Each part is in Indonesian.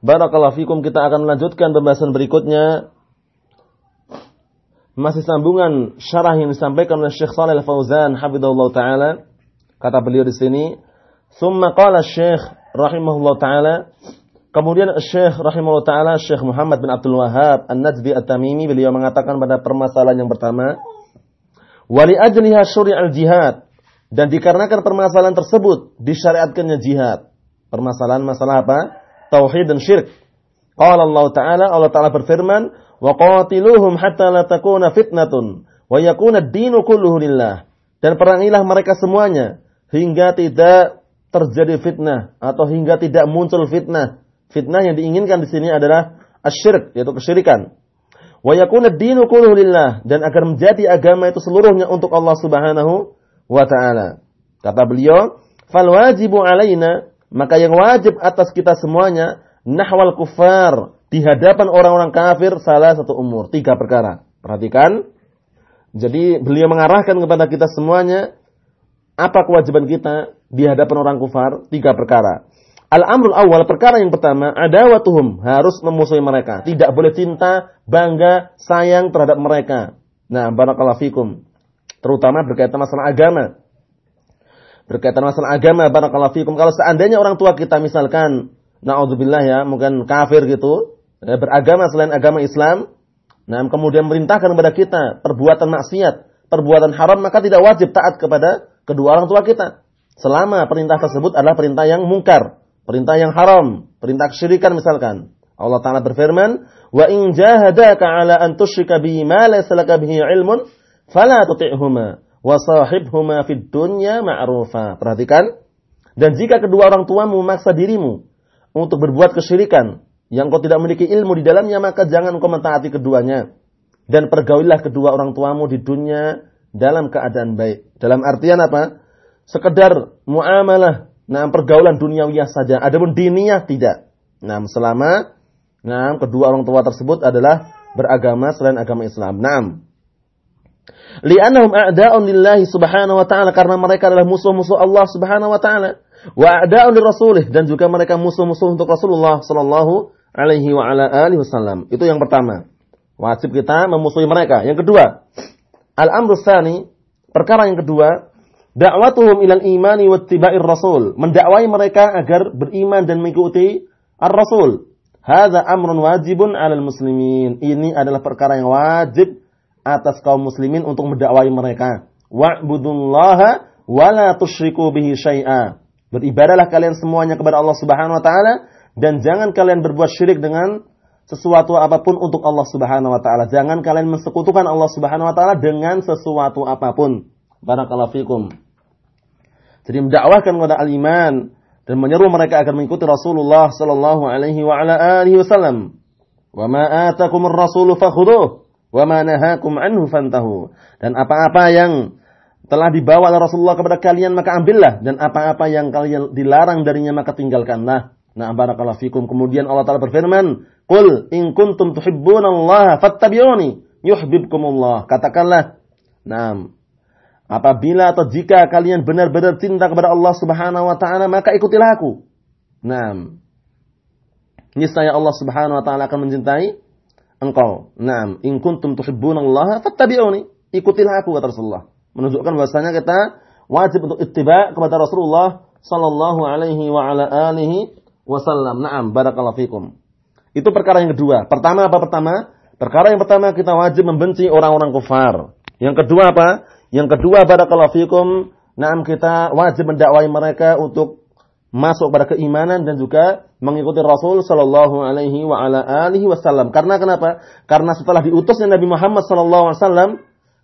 Barakallahu fikum kita akan melanjutkan pembahasan berikutnya. Masih sambungan syarah yang disampaikan oleh Syekh Shalal Fauzan hafizahullah taala. Kata beliau di sini, "Tsumma qala Syekh rahimahullah taala" Kemudian Syekh rahimahullah taala Syekh Muhammad bin Abdul Wahab An-Najdi At-Tamimi beliau mengatakan pada permasalahan yang pertama, "Wali ajliha syuri'al jihad." Dan dikarenakan permasalahan tersebut disyariatkannya jihad. Permasalahan masalah apa? Tauhid dan syirik. Qala Allah Ta'ala, Allah Ta'ala berfirman, "Wa qatiluhum hatta la takuna fitnatun wa yakuna ad-dinu kulluhu lillah." Dan perangilah mereka semuanya hingga tidak terjadi fitnah atau hingga tidak muncul fitnah. Fitnah yang diinginkan di sini adalah asyirik, yaitu kesyirikan. Wa yakuna ad-dinu kulluhu lillah dan agar menjadi agama itu seluruhnya untuk Allah Subhanahu wa taala. Kata beliau, "Fal wajibu alaina maka yang wajib atas kita semuanya nahwal kufar di hadapan orang-orang kafir salah satu umur. Tiga perkara. Perhatikan. Jadi beliau mengarahkan kepada kita semuanya apa kewajiban kita di hadapan orang kufar tiga perkara. Al-amrul awal perkara yang pertama adawatuhum harus memusuhi mereka. Tidak boleh cinta bangga sayang terhadap mereka. Nah barakallahu fikum. Terutama berkaitan masalah agama berkaitan masalah agama barakallahu fikum. Kalau seandainya orang tua kita misalkan naudzubillah ya mungkin kafir gitu ya, beragama selain agama Islam nah kemudian merintahkan kepada kita perbuatan maksiat perbuatan haram maka tidak wajib taat kepada kedua orang tua kita. Selama perintah tersebut adalah perintah yang mungkar perintah yang haram perintah kesyirikan misalkan. Allah taala berfirman wa in jahadaka ala an tusyrika bi ma bihi ilmun fala tuti'huma wasahibhuma fid dunya. Perhatikan. Dan jika kedua orang tuamu memaksa dirimu untuk berbuat kesyirikan yang kau tidak memiliki ilmu di dalamnya, maka jangan kau mentaati keduanya. Dan pergaulilah kedua orang tuamu di dunia dalam keadaan baik. Dalam artian apa? Sekedar muamalah, nah pergaulan duniawiyah saja. Adapun diniyah tidak. Nah, selama nah kedua orang tua tersebut adalah beragama selain agama Islam. Nah, Li'annahum a'da'un lillahi subhanahu wa ta'ala karena mereka adalah musuh-musuh Allah subhanahu wa ta'ala. Wa a'da'un rasulih dan juga mereka musuh-musuh untuk Rasulullah sallallahu alaihi wa ala alihi wasallam. Itu yang pertama. Wajib kita memusuhi mereka. Yang kedua, al-amru tsani, perkara yang kedua, da'watuhum ilal imani wa tiba'ir rasul. Mendakwai mereka agar beriman dan mengikuti ar-rasul. Hadza amrun wajibun 'alal muslimin. Ini adalah perkara yang wajib atas kaum muslimin untuk mendakwai mereka. Wa'budullaha wa la tusyriku bihi syai'a. Beribadahlah kalian semuanya kepada Allah Subhanahu wa taala dan jangan kalian berbuat syirik dengan sesuatu apa pun untuk Allah Subhanahu wa taala. Jangan kalian mensekutukan Allah Subhanahu wa taala dengan sesuatu apa pun. Barakallahu fikum. Jadi mendakwahkan kepada al-iman dan menyeru mereka agar mengikuti Rasulullah sallallahu alaihi wa ala alihi wasallam. Wa ma atakumur rasulu fakhudhuh Wa ma nahakum anhu fantahu. Dan apa-apa yang telah dibawa oleh Rasulullah kepada kalian maka ambillah dan apa-apa yang kalian dilarang darinya maka tinggalkanlah. Nah, barakallahu fikum. Kemudian Allah Taala berfirman, "Qul in kuntum tuhibbunallaha fattabi'uni yuhibbukumullah." Katakanlah, "Nah, apabila atau jika kalian benar-benar cinta kepada Allah Subhanahu wa taala, maka ikutilah aku." Nah, niscaya Allah Subhanahu wa taala akan mencintai engkau. Naam, in kuntum tuhibbunallaha fattabi'uni. Ikutilah aku kata Rasulullah. Menunjukkan bahwasanya kita wajib untuk ittiba kepada Rasulullah sallallahu alaihi wa ala alihi wasallam. Naam, barakallahu fikum. Itu perkara yang kedua. Pertama apa pertama? Perkara yang pertama kita wajib membenci orang-orang kufar. Yang kedua apa? Yang kedua barakallahu fikum, naam kita wajib mendakwai mereka untuk masuk pada keimanan dan juga mengikuti Rasul Shallallahu Alaihi Wasallam. Karena kenapa? Karena setelah diutusnya Nabi Muhammad Shallallahu Alaihi Wasallam,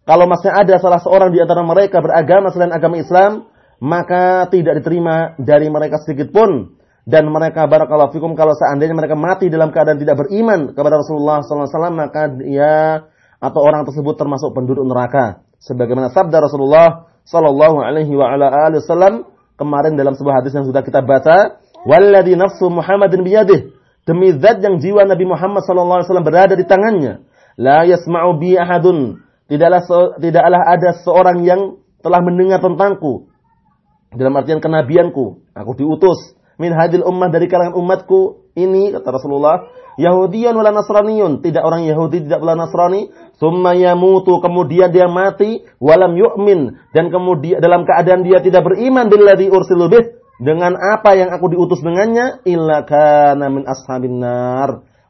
kalau masih ada salah seorang di antara mereka beragama selain agama Islam, maka tidak diterima dari mereka sedikit pun dan mereka barakallahu fikum kalau seandainya mereka mati dalam keadaan tidak beriman kepada Rasulullah SAW maka dia atau orang tersebut termasuk penduduk neraka. Sebagaimana sabda Rasulullah Sallallahu Alaihi Wasallam kemarin dalam sebuah hadis yang sudah kita baca, "Walladhi nafsu Muhammadin biyadih." Demi zat yang jiwa Nabi Muhammad sallallahu alaihi wasallam berada di tangannya, la yasma'u bi ahadun. Tidaklah tidaklah ada seorang yang telah mendengar tentangku dalam artian kenabianku. Aku diutus min hadil ummah dari kalangan umatku ini kata Rasulullah Yahudiyan wala Nasraniyun tidak orang Yahudi tidak wala Nasrani summa yamutu kemudian dia mati walam yu'min dan kemudian dalam keadaan dia tidak beriman billadzi ursilu bih dengan apa yang aku diutus dengannya illa kana min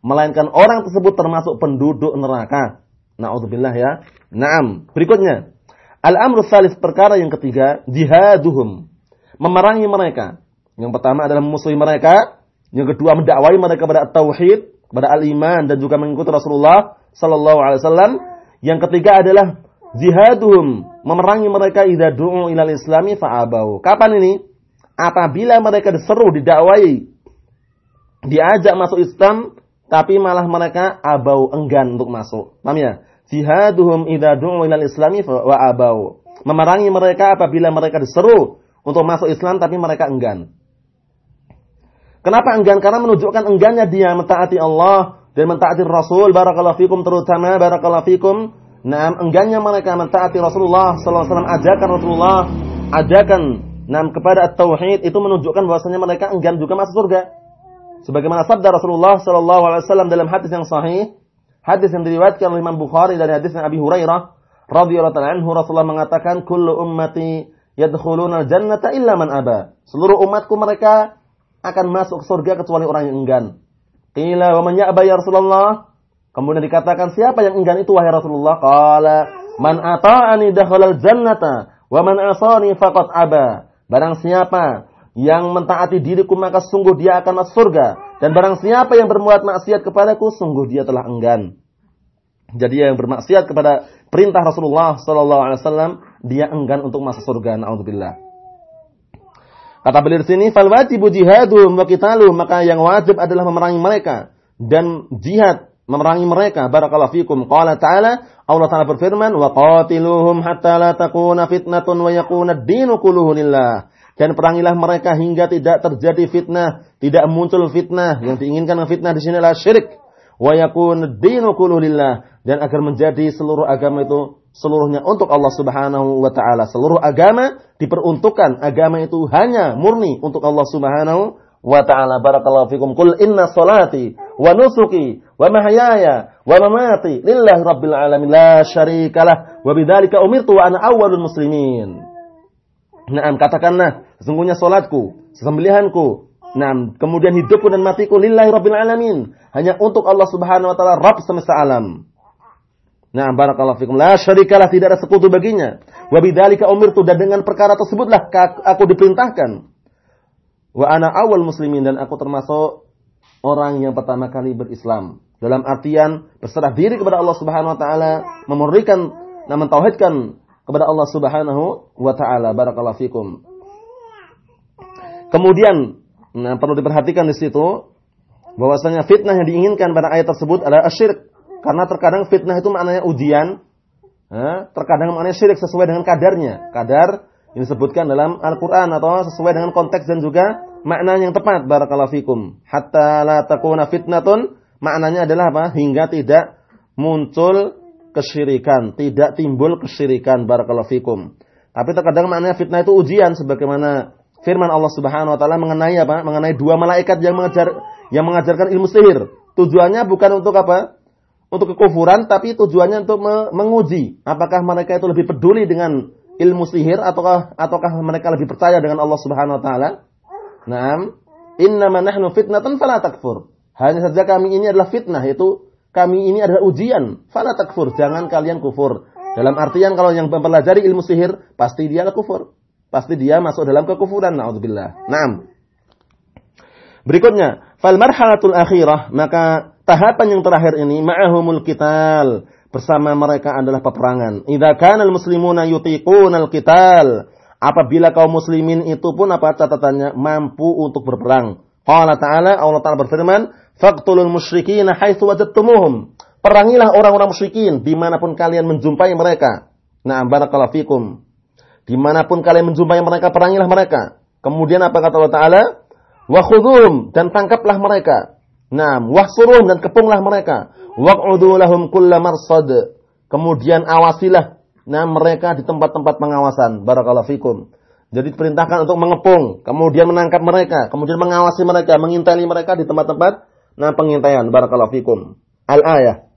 melainkan orang tersebut termasuk penduduk neraka. Naudzubillah ya. Naam berikutnya. Al-amru salis perkara yang ketiga jihaduhum. Memerangi mereka. Yang pertama adalah memusuhi mereka. Yang kedua mendakwai mereka pada tauhid, pada al-iman dan juga mengikuti Rasulullah sallallahu alaihi wasallam. Yang ketiga adalah jihaduhum, memerangi mereka idza du'u ilal islami fa'abau. Kapan ini? Apabila mereka diseru, didakwai, diajak masuk Islam, tapi malah mereka abau enggan untuk masuk. Paham ya? Jihaduhum idza du'u ilal islami wa abau. Memerangi mereka apabila mereka diseru untuk masuk Islam tapi mereka enggan. Kenapa enggan? Karena menunjukkan enggannya dia mentaati Allah dan mentaati Rasul. Barakallahu fikum terutama barakallahu fikum. Nah, enggannya mereka mentaati Rasulullah sallallahu alaihi wasallam, ajakan Rasulullah, ajakan nah kepada tauhid itu menunjukkan bahwasanya mereka enggan juga masuk surga. Sebagaimana sabda Rasulullah sallallahu alaihi wasallam dalam hadis yang sahih, hadis yang diriwayatkan oleh Imam Bukhari dari hadis Abi Hurairah radhiyallahu anhu Rasulullah mengatakan kullu ummati yadkhuluna jannata illa man aba. Seluruh umatku mereka akan masuk surga kecuali orang yang enggan. Qila wa man ya'ba ya Rasulullah? Kemudian dikatakan siapa yang enggan itu wahai Rasulullah? Qala man ata'ani dakhalal jannata wa man asani faqad aba. Barang siapa yang mentaati diriku maka sungguh dia akan masuk surga dan barang siapa yang berbuat maksiat kepadaku sungguh dia telah enggan. Jadi yang bermaksiat kepada perintah Rasulullah sallallahu alaihi wasallam dia enggan untuk masuk surga. Nauzubillah. Kata beliau di sini, fal wajibu jihadum wa qitaluhum, maka yang wajib adalah memerangi mereka dan jihad memerangi mereka. Barakallahu fikum. Qala ta'ala, Allah Ta'ala berfirman, "Wa qatiluhum hatta la takuna fitnatun wa yakuna ad-dinu kulluhu lillah." Dan perangilah mereka hingga tidak terjadi fitnah, tidak muncul fitnah. Yang diinginkan fitnah di sini adalah syirik. Wa yakuna ad-dinu kulluhu lillah dan agar menjadi seluruh agama itu seluruhnya untuk Allah Subhanahu wa taala. Seluruh agama diperuntukkan agama itu hanya murni untuk Allah Subhanahu wa taala. Barakallahu fikum. Qul inna salati wa nusuki wa mahyaya wa mamati lillahi rabbil alamin la syarikalah wa bidzalika umirtu wa ana awwalul muslimin. Naam katakanlah sesungguhnya salatku, sembelihanku, Nah, kemudian hidupku dan matiku lillahi rabbil alamin. Hanya untuk Allah Subhanahu wa taala Rabb semesta alam. Nah, barakallahu fikum. La syarikalah tidak ada sekutu baginya. Wa bidzalika umirtu dan dengan perkara tersebutlah aku diperintahkan. Wa ana awal muslimin dan aku termasuk orang yang pertama kali berislam. Dalam artian berserah diri kepada Allah Subhanahu wa taala, memurnikan dan mentauhidkan kepada Allah Subhanahu wa taala. Barakallahu fikum. Kemudian nah, perlu diperhatikan di situ bahwasanya fitnah yang diinginkan pada ayat tersebut adalah asyirik karena terkadang fitnah itu maknanya ujian, terkadang maknanya syirik sesuai dengan kadarnya. Kadar yang disebutkan dalam Al-Quran atau sesuai dengan konteks dan juga makna yang tepat. Barakallahu fikum. Hatta la takuna fitnatun, maknanya adalah apa? Hingga tidak muncul kesyirikan, tidak timbul kesyirikan. Barakallahu fikum. Tapi terkadang maknanya fitnah itu ujian sebagaimana firman Allah Subhanahu wa taala mengenai apa? Mengenai dua malaikat yang mengajar yang mengajarkan ilmu sihir. Tujuannya bukan untuk apa? Untuk kekufuran tapi tujuannya untuk menguji apakah mereka itu lebih peduli dengan ilmu sihir ataukah ataukah mereka lebih percaya dengan Allah Subhanahu wa taala. Naam, innama nahnu fitnatan fala takfur. Hanya saja kami ini adalah fitnah itu kami ini adalah ujian, fala takfur, jangan kalian kufur. Dalam artian kalau yang mempelajari ilmu sihir pasti dia kufur. Pasti dia masuk dalam kekufuran, naudzubillah. Naam. Berikutnya, fal marhalatul akhirah, maka tahapan yang terakhir ini ma'ahumul qital, bersama mereka adalah peperangan. Idza kana al-muslimuna yutiqunal qital, apabila kaum muslimin itu pun apa catatannya mampu untuk berperang. Qala ta'ala Allah Ta'ala berfirman, "Faqtulul musyrikin haitsu wajadtumuhum." Perangilah orang-orang musyrikin di mana pun kalian menjumpai mereka. Nah, barakallahu fikum. Di mana pun kalian menjumpai mereka, perangilah mereka. Kemudian apa kata Allah Ta'ala? Wa khudhum dan tangkaplah mereka. Nah, wahsurum dan kepunglah mereka. Waq'udu lahum kulla marsad. Kemudian awasilah nah mereka di tempat-tempat pengawasan. Barakallahu fikum. Jadi diperintahkan untuk mengepung, kemudian menangkap mereka, kemudian mengawasi mereka, mengintai mereka di tempat-tempat nah pengintaian. Barakallahu fikum. Al-ayah.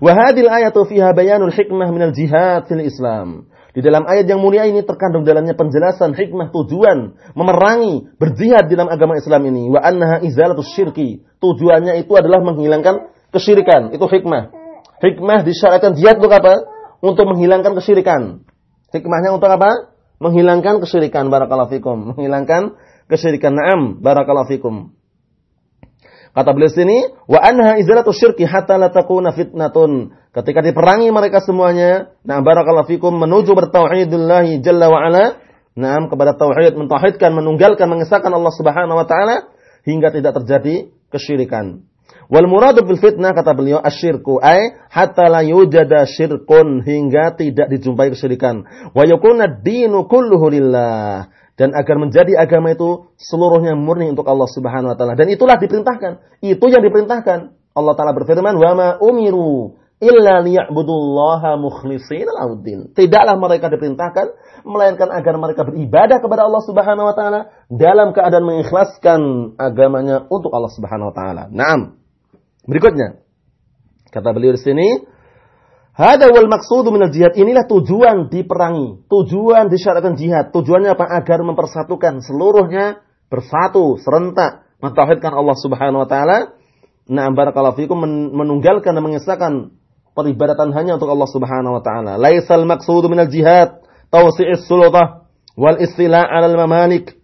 Wa hadhil ayatu fiha bayanul hikmah minal jihad fil Islam. Di dalam ayat yang mulia ini terkandung dalamnya penjelasan hikmah tujuan memerangi berjihad di dalam agama Islam ini. Wa annaha izalatus syirki. Tujuannya itu adalah menghilangkan kesyirikan. Itu hikmah. Hikmah disyariatkan jihad untuk apa? Untuk menghilangkan kesyirikan. Hikmahnya untuk apa? menghilangkan kesyirikan barakallahu fikum, menghilangkan kesyirikan. Naam, barakallahu fikum. Kata beliau sini, wa anha izalatu syirki hatta la takuna fitnatun. Ketika diperangi mereka semuanya, nah barakallahu fikum menuju bertauhidullah jalla wa ala, Naam kepada tauhid, mentauhidkan, menunggalkan, mengesahkan Allah Subhanahu wa taala hingga tidak terjadi kesyirikan. Wal muradu bil fitnah kata beliau asyirku ay hatta la yujada syirkun hingga tidak dijumpai kesyirikan. Wa yakuna dinu kulluhu lillah dan agar menjadi agama itu seluruhnya murni untuk Allah Subhanahu wa taala. Dan itulah diperintahkan. Itu yang diperintahkan. Allah taala berfirman, "Wa ma umiru illa liya'budullaha mukhlishina lahuddin." Tidaklah mereka diperintahkan melainkan agar mereka beribadah kepada Allah Subhanahu wa taala dalam keadaan mengikhlaskan agamanya untuk Allah Subhanahu wa taala. Naam. Berikutnya, kata beliau di sini, Hada wal maksudu minal jihad. Inilah tujuan diperangi. Tujuan disyaratkan jihad. Tujuannya apa? Agar mempersatukan seluruhnya bersatu, serentak. Mentauhidkan Allah subhanahu wa ta'ala. Nah, barakallahu fikum menunggalkan dan mengesahkan peribadatan hanya untuk Allah subhanahu wa ta'ala. Laisal maksudu minal jihad. Tausi'is sulutah. Wal istilah alal mamalik.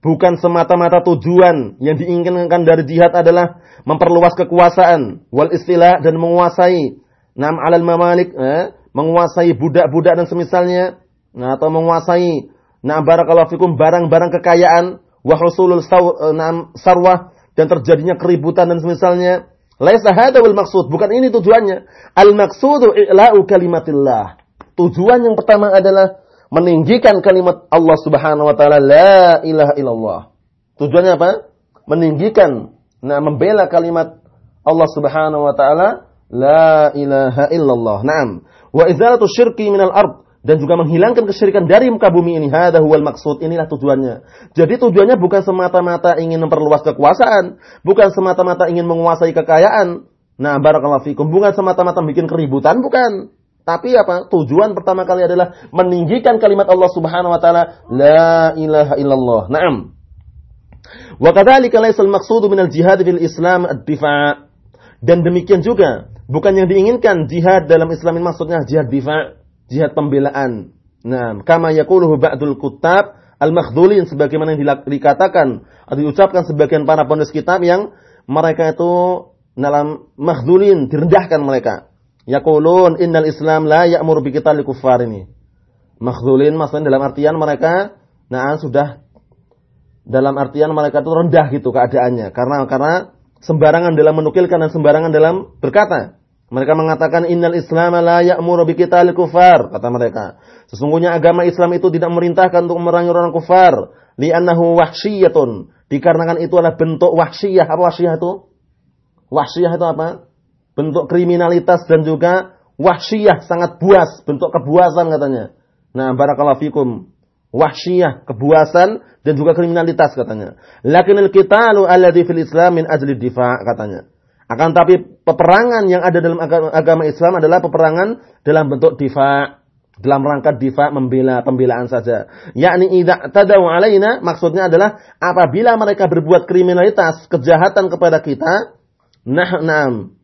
Bukan semata-mata tujuan yang diinginkan dari jihad adalah memperluas kekuasaan, wal istilah dan menguasai nam alal mamalik, eh, menguasai budak-budak dan semisalnya, nah, atau menguasai nah barakallahu fikum barang-barang kekayaan, wa husulul eh, sarwah dan terjadinya keributan dan semisalnya. Laisa hadha wal maksud, bukan ini tujuannya. Al maksudu i'la'u kalimatillah. Tujuan yang pertama adalah meninggikan kalimat Allah Subhanahu wa taala la ilaha illallah. Tujuannya apa? Meninggikan, nah membela kalimat Allah Subhanahu wa taala la ilaha illallah. Naam. Wa izalatu syirki minal ard dan juga menghilangkan kesyirikan dari muka bumi ini. Hadza huwal maksud. Inilah tujuannya. Jadi tujuannya bukan semata-mata ingin memperluas kekuasaan, bukan semata-mata ingin menguasai kekayaan. Nah, barakallahu fikum. Bukan semata-mata bikin keributan, bukan. Tapi apa? Tujuan pertama kali adalah meninggikan kalimat Allah Subhanahu wa taala la ilaha illallah. Naam. Wa kadzalika laysal maqsudu minal jihad fil Islam ad-difa'. Dan demikian juga, bukan yang diinginkan jihad dalam Islam ini maksudnya jihad difa', jihad pembelaan. Nah, kama yaquluhu ba'dul kutab al-makhdhulin sebagaimana yang dikatakan atau diucapkan sebagian para penulis kitab yang mereka itu dalam makhdhulin direndahkan mereka. Yaqulun innal Islam la ya'mur bi qitalil kuffar ini. Makhzulin maksudnya dalam artian mereka nah sudah dalam artian mereka itu rendah gitu keadaannya karena karena sembarangan dalam menukilkan dan sembarangan dalam berkata. Mereka mengatakan innal Islam la ya'muru bi qitalil kufar kata mereka. Sesungguhnya agama Islam itu tidak memerintahkan untuk memerangi orang kufar, li'annahu wahsyiyatun. Dikarenakan itu adalah bentuk wahsyiyah. Apa wahsyiyah itu? Wahsyiyah itu apa? bentuk kriminalitas dan juga wahsyiyah sangat buas, bentuk kebuasan katanya. Nah, barakallahu fikum. Wahsyiyah, kebuasan dan juga kriminalitas katanya. Lakinil qitalu alladhi fil Islam min ajli difa' katanya. Akan tapi peperangan yang ada dalam agama, Islam adalah peperangan dalam bentuk difa' dalam rangka difa membela pembelaan saja. Yakni idza tadau alaina maksudnya adalah apabila mereka berbuat kriminalitas, kejahatan kepada kita, nah na'am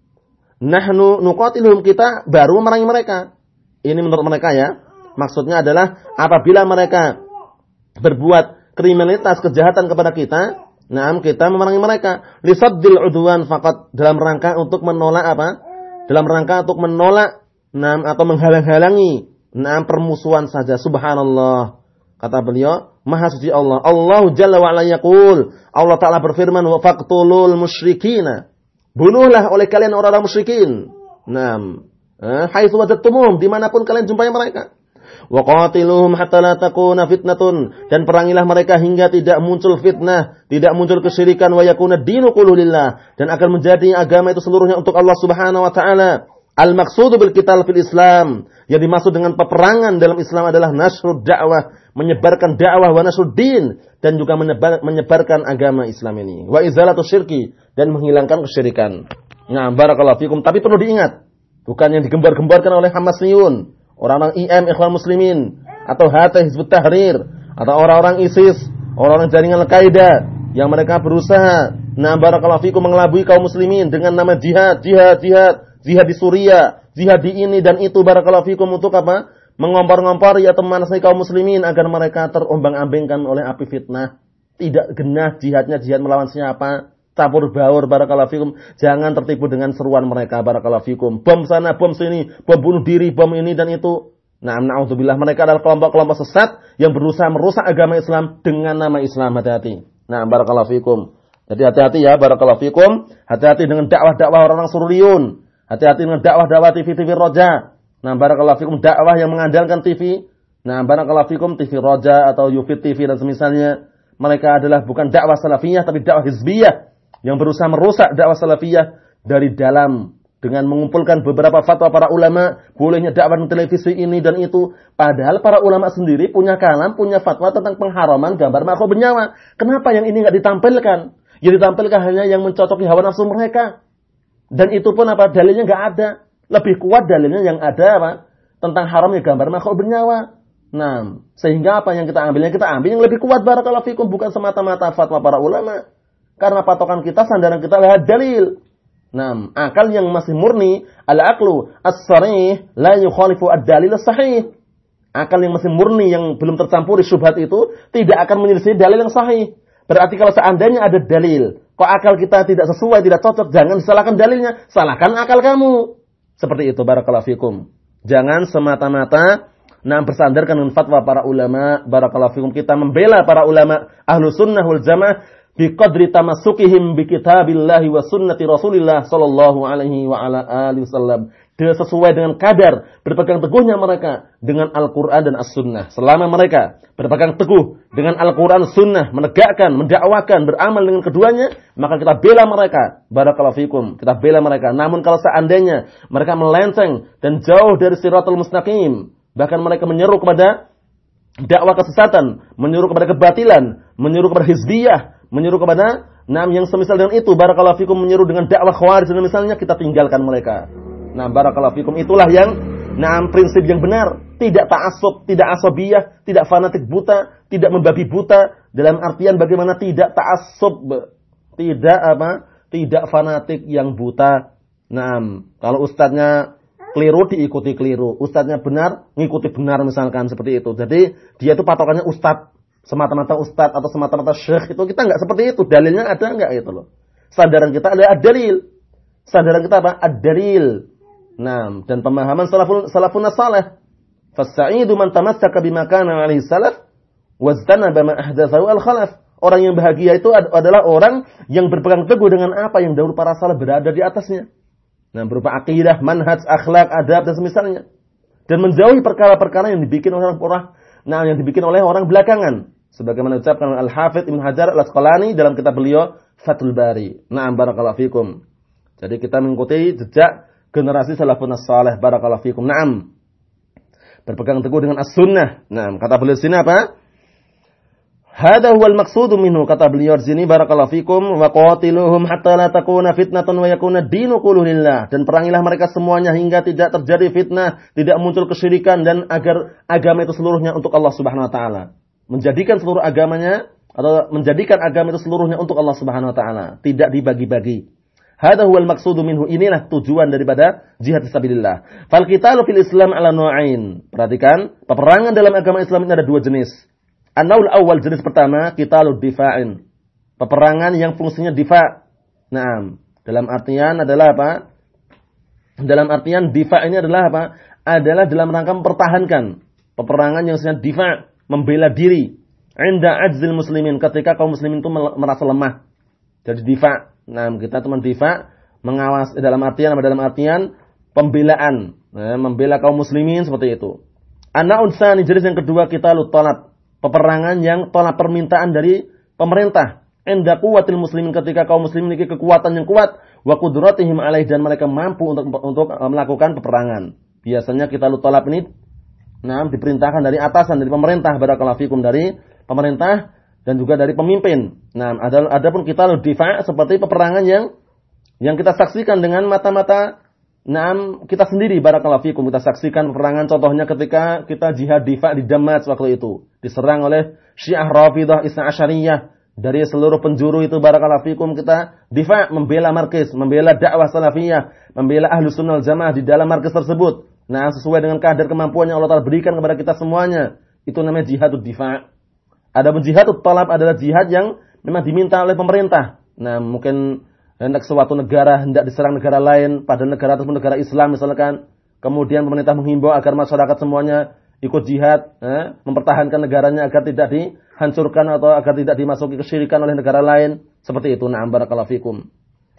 nahnu nuqatiluhum kita baru memerangi mereka. Ini menurut mereka ya. Maksudnya adalah apabila mereka berbuat kriminalitas kejahatan kepada kita, nah kita memerangi mereka. Lisaddil udwan fakat dalam rangka untuk menolak apa? Dalam rangka untuk menolak nah, atau menghalang-halangi nah permusuhan saja. Subhanallah. Kata beliau, Maha suci Allah. Allah Jalla wa ala. Allah Ta'ala berfirman, "Wa faqtulul musyrikina." Bunuhlah oleh kalian orang-orang musyrikin. Naam. Eh, haitsu wajadtumuhum, di mana pun kalian jumpai mereka. Wa hatta la dan perangilah mereka hingga tidak muncul fitnah, tidak muncul kesyirikan wa yakuna dan akan menjadi agama itu seluruhnya untuk Allah Subhanahu wa taala. Al-maqsudu bil qital fil Islam. Yang dimaksud dengan peperangan dalam Islam adalah nasrud dakwah, menyebarkan dakwah wa nasrud din dan juga menyebar, menyebarkan agama Islam ini. Wa izalatu syirki dan menghilangkan kesyirikan. Nah, barakallahu fikum. Tapi perlu diingat, bukan yang digembar-gembarkan oleh Hamasiyun, orang-orang IM Ikhwan Muslimin atau HT Hizbut Tahrir atau orang-orang ISIS, orang-orang jaringan Al-Qaeda yang mereka berusaha nah barakallahu fikum mengelabui kaum muslimin dengan nama jihad, jihad, jihad jihad di Suriah, jihad di ini dan itu barakallahu fikum untuk apa? Mengompar-ngompari atau memanasai kaum muslimin agar mereka terombang-ambingkan oleh api fitnah. Tidak genah jihadnya jihad melawan siapa? Tabur baur barakallahu fikum. Jangan tertipu dengan seruan mereka barakallahu fikum. Bom sana, bom sini, bom bunuh diri, bom ini dan itu. Nah, na'udzubillah mereka adalah kelompok-kelompok sesat yang berusaha merusak agama Islam dengan nama Islam. Hati-hati. Nah, barakallahu fikum. Jadi hati-hati ya, barakallahu fikum. Hati-hati dengan dakwah-dakwah orang-orang sururiun. Hati-hati dengan dakwah-dakwah TV-TV roja. Nah, barakallahu fikum dakwah yang mengandalkan TV. Nah, barakallahu fikum TV roja atau Yufit TV dan semisalnya. Mereka adalah bukan dakwah salafiyah tapi dakwah hizbiyah yang berusaha merusak dakwah salafiyah dari dalam dengan mengumpulkan beberapa fatwa para ulama, bolehnya dakwah televisi ini dan itu. Padahal para ulama sendiri punya kalam, punya fatwa tentang pengharaman gambar makhluk bernyawa. Kenapa yang ini nggak ditampilkan? Yang ditampilkan hanya yang mencocoki hawa nafsu mereka. Dan itu pun apa dalilnya nggak ada. Lebih kuat dalilnya yang ada apa? Tentang haramnya gambar makhluk bernyawa. Nah, sehingga apa yang kita ambil? Yang kita ambil yang lebih kuat barakallahu fikum bukan semata-mata fatwa para ulama. Karena patokan kita, sandaran kita adalah dalil. Nah, akal yang masih murni, al-aqlu as-sarih la yukhalifu ad-dalil as-sahih. Akal yang masih murni yang belum tercampuri syubhat itu tidak akan menyelisih dalil yang sahih. Berarti kalau seandainya ada dalil Kok akal kita tidak sesuai, tidak cocok, jangan salahkan dalilnya, salahkan akal kamu. Seperti itu barakallahu fikum. Jangan semata-mata nah bersandarkan dengan fatwa para ulama, barakallahu fikum kita membela para ulama ahlu sunnah wal jamaah biqadri tamasukihim bi kitabillahi wa sunnati Rasulillah sallallahu alaihi wa ala alihi wasallam sesuai dengan kadar berpegang teguhnya mereka dengan Al-Quran dan As-Sunnah. Selama mereka berpegang teguh dengan Al-Quran Sunnah, menegakkan, mendakwakan, beramal dengan keduanya, maka kita bela mereka. Barakallahu fikum. Kita bela mereka. Namun kalau seandainya mereka melenceng dan jauh dari siratul mustaqim, bahkan mereka menyeru kepada dakwah kesesatan, menyeru kepada kebatilan, menyeru kepada hizbiyah, menyeru kepada nam yang semisal dengan itu, barakallahu fikum menyeru dengan dakwah khawarij dan misalnya kita tinggalkan mereka. Nah, barakallahu fikum itulah yang nah prinsip yang benar, tidak ta'assub, tidak asabiyah, tidak fanatik buta, tidak membabi buta dalam artian bagaimana tidak ta'assub, tidak apa? Tidak fanatik yang buta. Nah, kalau ustadznya keliru diikuti keliru, ustadznya benar ngikuti benar misalkan seperti itu. Jadi dia itu patokannya ustadz semata-mata ustadz atau semata-mata syekh itu kita nggak seperti itu. Dalilnya ada nggak itu loh. Sandaran kita adalah dalil. Sandaran kita apa? Ad-dalil. Nah, dan pemahaman salafun salafun salih. Fasaidu man tamassaka bima kana alaihi salaf waztanaba ma ahdatsahu al-khalaf. Orang yang bahagia itu adalah orang yang berpegang teguh dengan apa yang dahulu para salaf berada di atasnya. Nah, berupa akidah, manhaj, akhlak, adab dan semisalnya. Dan menjauhi perkara-perkara yang dibikin oleh orang nah yang dibikin oleh orang belakangan. Sebagaimana ucapkan Al-Hafidh Ibn Hajar Al-Asqalani dalam kitab beliau Fathul Bari. Na'am barakallahu fikum. Jadi kita mengikuti jejak generasi salafun salih barakallahu fikum. Naam. Berpegang teguh dengan as-sunnah. Naam, kata beliau sini apa? Hada huwal maqsudu minhu kata beliau di sini barakallahu fikum wa qatiluhum hatta la takuna fitnatun wa yakuna dinu lillah dan perangilah mereka semuanya hingga tidak terjadi fitnah, tidak muncul kesyirikan dan agar agama itu seluruhnya untuk Allah Subhanahu wa taala. Menjadikan seluruh agamanya atau menjadikan agama itu seluruhnya untuk Allah Subhanahu wa taala, tidak dibagi-bagi. Hada huwal maksudu minhu. Inilah tujuan daripada jihad fisabilillah. Fal qitalu fil Islam ala nu'ain. Perhatikan, peperangan dalam agama Islam ini ada dua jenis. An-naul awal jenis pertama qitalu difa'in. Peperangan yang fungsinya difa'. Nah, dalam artian adalah apa? Dalam artian difa' ini adalah apa? Adalah dalam rangka mempertahankan. Peperangan yang fungsinya difa'. Membela diri. Inda ajzil muslimin ketika kaum muslimin itu merasa lemah. Jadi difa. Nah, kita teman difa mengawas dalam artian dalam artian pembelaan, nah, membela kaum muslimin seperti itu. Anak unsani jenis yang kedua kita lu tolak peperangan yang tolak permintaan dari pemerintah. Enda kuatil muslimin ketika kaum muslimin memiliki kekuatan yang kuat wa kudratihim alaih dan mereka mampu untuk untuk melakukan peperangan. Biasanya kita lu tolak ini nah diperintahkan dari atasan dari pemerintah barakallahu fikum dari pemerintah dan juga dari pemimpin. Nah, ada adapun kita difa seperti peperangan yang yang kita saksikan dengan mata-mata Naam kita sendiri barakallahu fikum kita saksikan peperangan contohnya ketika kita jihad difa di Damas waktu itu diserang oleh Syiah Rafidah Isna Asyariyah dari seluruh penjuru itu barakallahu fikum kita difa membela markis, membela dakwah salafiyah, membela ahlu sunnah jamaah di dalam markis tersebut. Nah, sesuai dengan kadar kemampuan yang Allah Ta'ala berikan kepada kita semuanya. Itu namanya jihadud difa. Ada jihadud talab adalah jihad yang memang diminta oleh pemerintah. Nah, mungkin hendak suatu negara hendak diserang negara lain pada negara ataupun negara Islam misalkan kemudian pemerintah menghimbau agar masyarakat semuanya ikut jihad eh, mempertahankan negaranya agar tidak dihancurkan atau agar tidak dimasuki kesyirikan oleh negara lain seperti itu na'am barakallahu fikum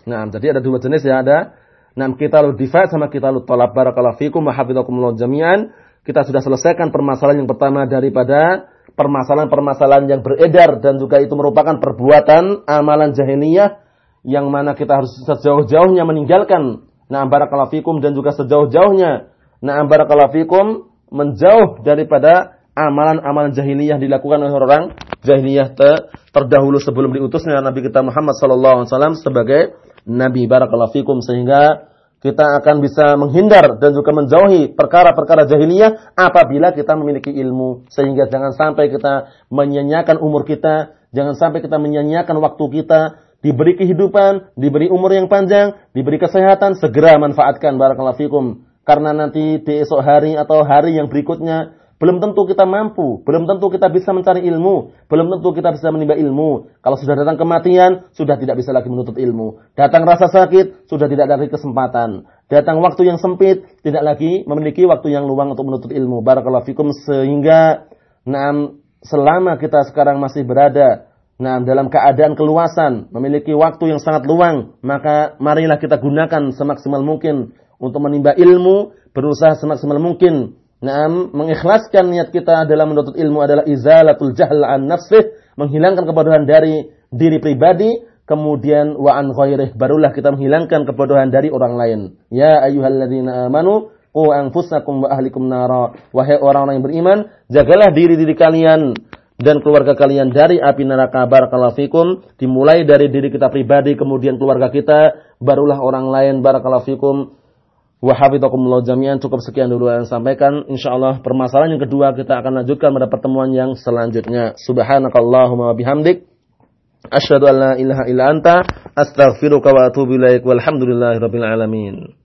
nah jadi ada dua jenis ya ada nah kita lu difa sama kita lu tolak. Barakallahu fikum wa hafizakumullah jami'an. Kita sudah selesaikan permasalahan yang pertama daripada permasalahan-permasalahan yang beredar dan juga itu merupakan perbuatan amalan jahiliyah yang mana kita harus sejauh-jauhnya meninggalkan. Na'am barakallahu fikum dan juga sejauh-jauhnya na'am barakallahu fikum menjauh daripada amalan-amalan jahiliyah dilakukan oleh orang jahiliyah ter terdahulu sebelum diutusnya Nabi kita Muhammad wasallam sebagai nabi barakallahu fikum sehingga kita akan bisa menghindar dan juga menjauhi perkara-perkara jahiliyah apabila kita memiliki ilmu sehingga jangan sampai kita menyanyiakan umur kita jangan sampai kita menyanyiakan waktu kita diberi kehidupan, diberi umur yang panjang, diberi kesehatan, segera manfaatkan barakallahu fikum. Karena nanti di esok hari atau hari yang berikutnya belum tentu kita mampu, belum tentu kita bisa mencari ilmu, belum tentu kita bisa menimba ilmu. Kalau sudah datang kematian, sudah tidak bisa lagi menuntut ilmu. Datang rasa sakit, sudah tidak ada kesempatan. Datang waktu yang sempit, tidak lagi memiliki waktu yang luang untuk menuntut ilmu. Barakallahu fikum sehingga nah, selama kita sekarang masih berada Nah, dalam keadaan keluasan, memiliki waktu yang sangat luang, maka marilah kita gunakan semaksimal mungkin untuk menimba ilmu, berusaha semaksimal mungkin. Nah, mengikhlaskan niat kita dalam menuntut ilmu adalah izalatul jahl an nafsih, menghilangkan kebodohan dari diri pribadi, kemudian wa an ghairih, barulah kita menghilangkan kebodohan dari orang lain. Ya ayyuhalladzina amanu qu anfusakum wa ahlikum nara. Wahai orang-orang yang beriman, jagalah diri-diri kalian dan keluarga kalian dari api neraka barakallahu fikum dimulai dari diri kita pribadi kemudian keluarga kita barulah orang lain barakallahu fikum wa hafizakumullah jami'an. Cukup sekian dulu yang sampaikan insyaallah permasalahan yang kedua kita akan lanjutkan pada pertemuan yang selanjutnya. Subhanakallahumma wa bihamdik. Asyhadu an la ilaha illa anta. Astaghfiruka wa atubu ilaik. Walhamdulillahirabbil alamin